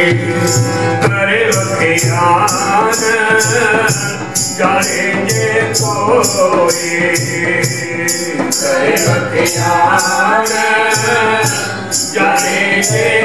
करे भक्तियान करेंगे कोई। करे भक्तियान करेंगे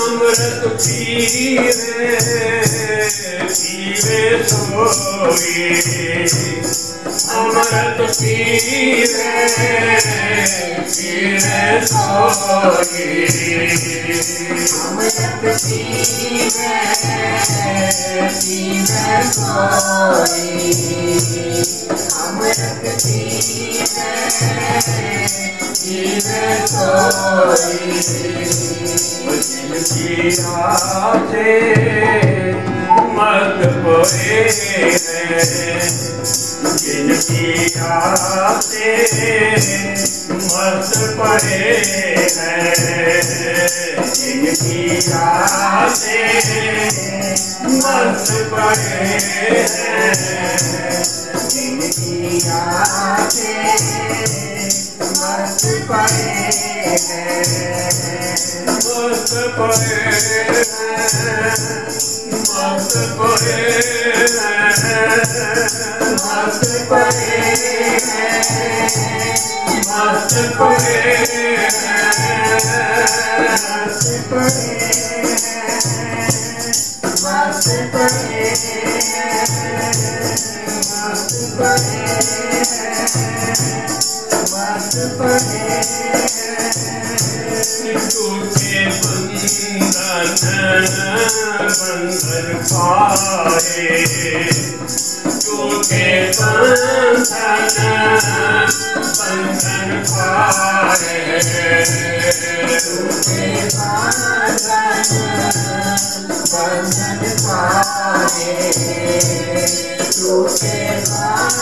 अमृत पीरे पीरे सोई अमृत पीरे पीरे सोई अमृत पीवे पीवे कोई अमृत जीव कोई मुश्किल से मत खोए जिनकी आते मत पड़े जिनकी आते मत पड़े जिनकी आते मस्त पड़े हैं मस्त पड़े मस्त पड़े मस्त पड़े हैं मस्त पड़े मस्त पड़े मस्त पड़े मस्त पड़े मस्त पड़े टूटे बंधन बंधन पाए टूटे बंधन बंधन पाए टूटे बंधन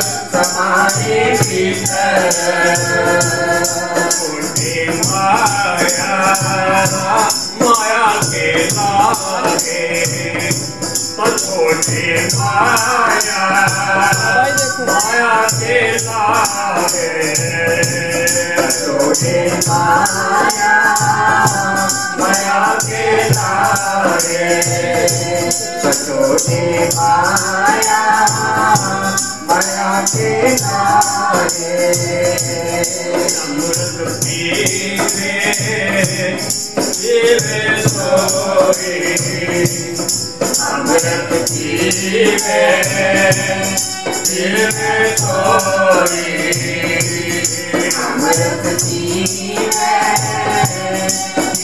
समाधि भीतर माया माया के लागे। छोटे माया माया के लागे छोटे माया मया के नारे सचोटी माया मया के नारे अमृत पीवे पीवे सोए अमृत पीवे पीवे सोए अमृत पीवे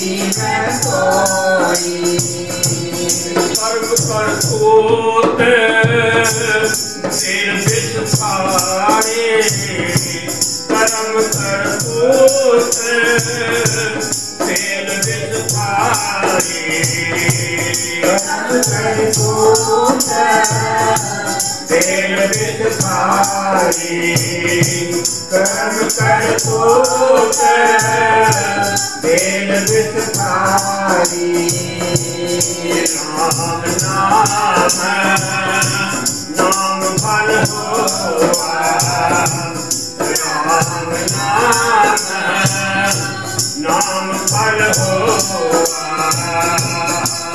ਮੈਂ ਸੋਈ ਸਰਬ ਕਰ ਕੋਤੇ ਸਿਰ ਵਿੱਚ ਸਾਰੇ ਕਰਮ ਕਰ ਕੋਤੇ ਸਿਰ ਵਿੱਚ ਸਾਰੇ ਕਰਮ ਕਰ ਕੋਤੇ ਤੇਲ ਵਿੱਚ ਪਾਈ ਕਰਮ ਕਰ ਕੋਤ ਤੇਲ ਵਿੱਚ ਪਾਈ ਰਾਮ ਨਾਮ ਨਾਮ ਫਲ ਹੋਆ। ਰਾਮ ਨਾਮ ਨਾਮ ਫਲ ਹੋਆ।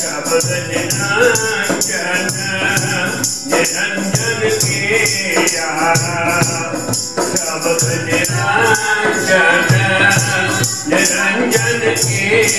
शब्द निरंजन निरंजन के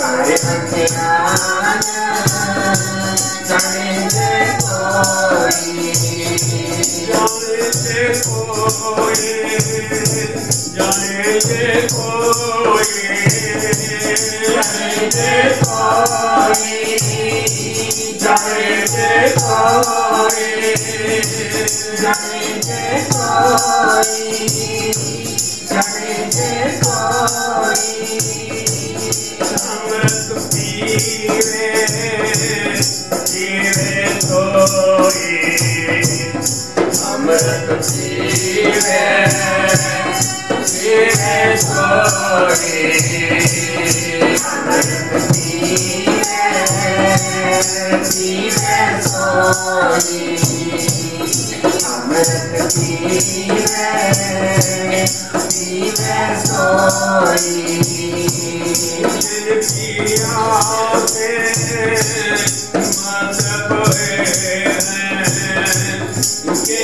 ਸ਼ਬਦ ਨਿਰੰਜਨ ਨਿਰੰਜਨ ਕੀਆ ਜਾਣੇ ਕੇ ਦੇ ਕੋਈ ਦੇ ਕੋਈ ਜਾਣੇ ਤੇ ਕੋਈ ਜਾਣੇ ਤੇ ਕੋਈ ਜਾਣੇ ਤੇ ਕੋਈ ਜਾਣੇ ਤੇ ਕੋਈ ਜਾਣੇ ਦੇ ਕੋਈ ਜਾਣੇ ਦੇ ਕੋਈ ਅੰਮ੍ਰਿਤ ਪੀਵੇ ਪੀਵੇ ਸੋਈ ਅੰਮ੍ਰਿਤ ਪੀਵੇ ਪੀਵੇ ਸੋਈ ਅੰਮ੍ਰਿਤ ਪੀਵੇ ਪੀਵੇ ਸੋਈ ਅੰਮ੍ਰਿਤ ਪੀਵੇ ਪੀਵੇ ਸੋਈ ਜਿਨ ਪੀਆ ਤੇ ਮਤ ਪਏ ਹੈ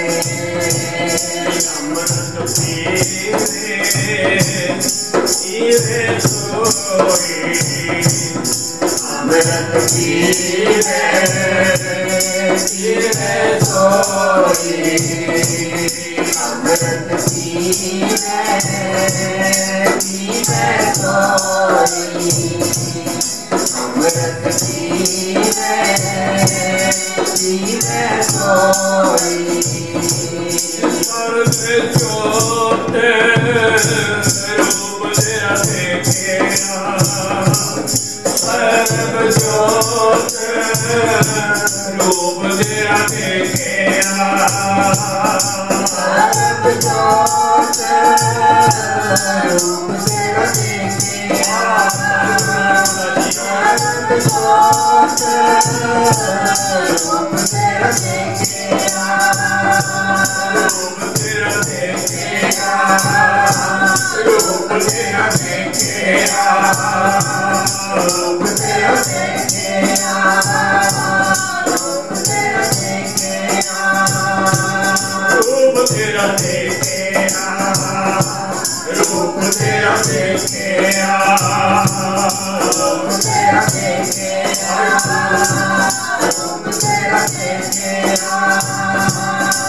ਪਾਂਧਨ ਬੰਧਨ ਪਾਏ ਅੰਮ੍ਰਿਤ ਪੀਵੇ ਈਵੇ ਸੋਈ ਅਮਰਤ ਪੀਵੇ ਪੀਵੇ ਸੋਈ ਅਮਰਤ ਪੀਵੇ ਪੀਵੇ ਸੋਈ ਵਰਤ ਜੀਵੇ ਜੀਵੇ ਸੋਈ ਸਰਵੇ ਚੋਤੇ ਰੂਪ ਜਿਆ ਦੇਖਿਆ ਸਰਬ ਜੋਤੇ ਰੂਪ ਜਿਆ ਦੇਖਿਆ ਸਰਬ ਜੋਤੇ ਰੂਪ ਜਿਆ ਦੇਖਿਆ तेरा तेरा रूप तेरा देखे रूप तेरा देखे रूप तेरा देखे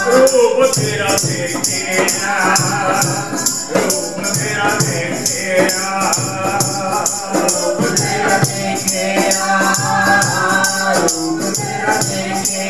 रूप तेरा देखे रूप तेरा देखे रूप तेरा देखे रूप तेरा देखे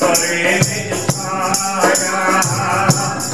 करे छाया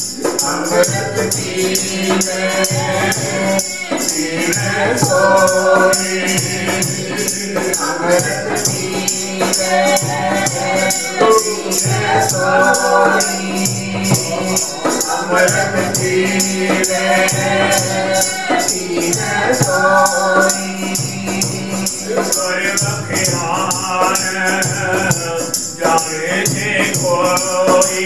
ਸੰਗਤ ਕੀ ਜੀਵੇ ਜੀਵੇ ਸੋਈ ਸੰਗਤ ਕੀ ਜੀਵੇ ਜੀਵੇ ਸੋਈ ਸੰਗਤ ਕੀ ਜੀਵੇ ਜੀਵੇ ਸੋਈ ਸੋਇ ਲਖਿਆਨ ਜਾਏ ਜੇ ਕੋਈ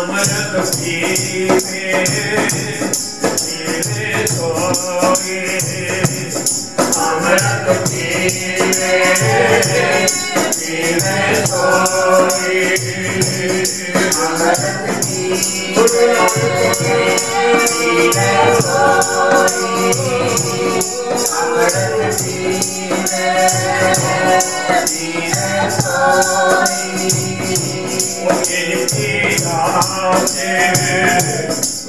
ਅਮਰਤ ਪੀਵੇ ਤੇਰੇ ਸੋਏ ਨਾਮ ਰਤ ਕੀਲੇ ਜੀਵੇ ਸੋਈ ਅਮਰਤ ਕੀ ਜੀਵੇ ਸੋਈ ਅਮਰਤ ਕੀ ਜੀਵੇ ਸੋਈ ਉਹ ਜਿਨ ਕੀ ਆਸੇ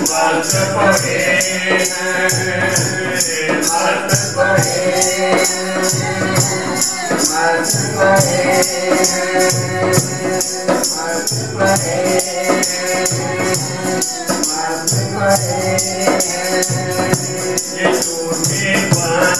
मत पढ़े मत पढ़े मत पढ़े मत पढ़े मत पढ़े ये झूठे बात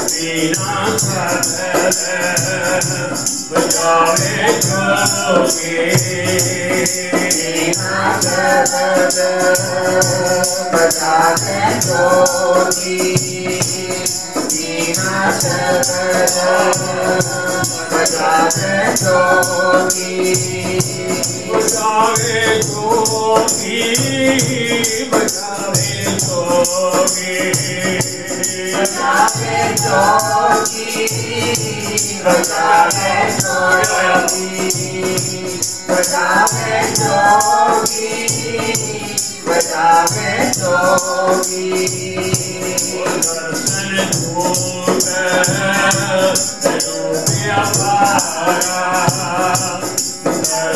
बिना बचावे करोगे बिना बचावे करोगी बिना बचावे करोगी बचावे गोगी बचावे गोगी बचावे गोगी बचावे गोगी बचावे गोगी बचावे Gogi Yeah.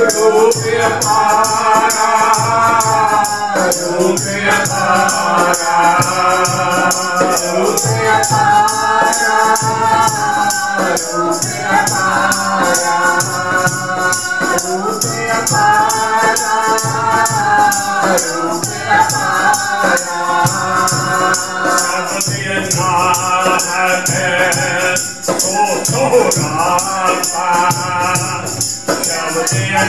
Oh, no, no, no, no. Oh,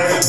Amen.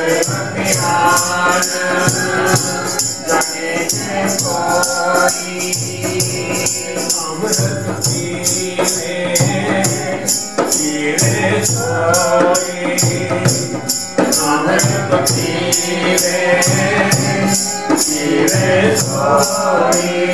ਭਗਵਾਨ ਜਗੇ ਕੋਈ ਅੰਮ੍ਰਿਤ ਪੀਵੇ ਜੀਵੇ ਸੋਈ ਨਾਨਕ ਪੀਵੇ ਜੀਵੇ ਸੋਈ